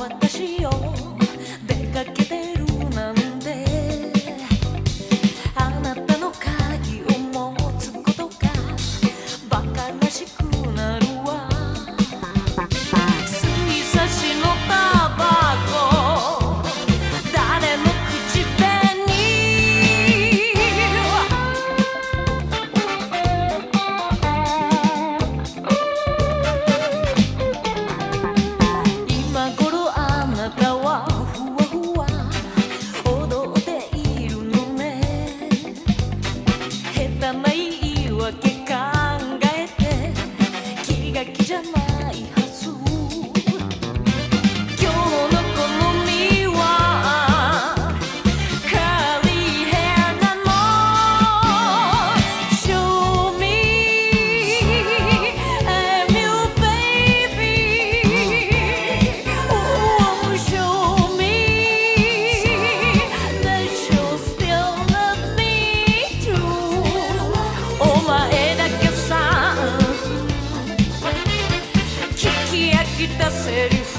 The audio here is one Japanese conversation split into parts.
私を出かけてる quita serio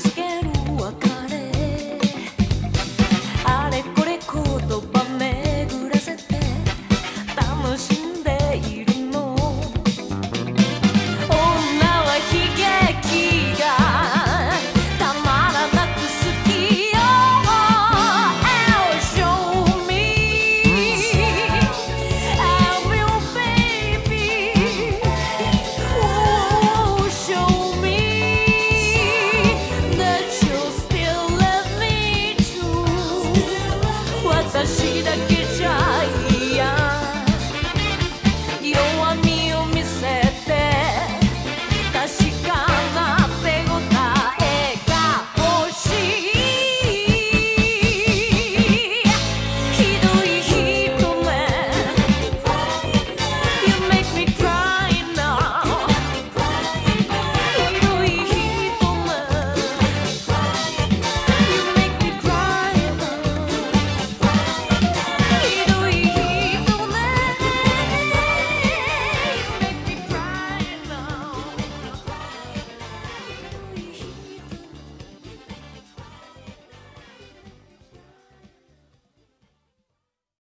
skin.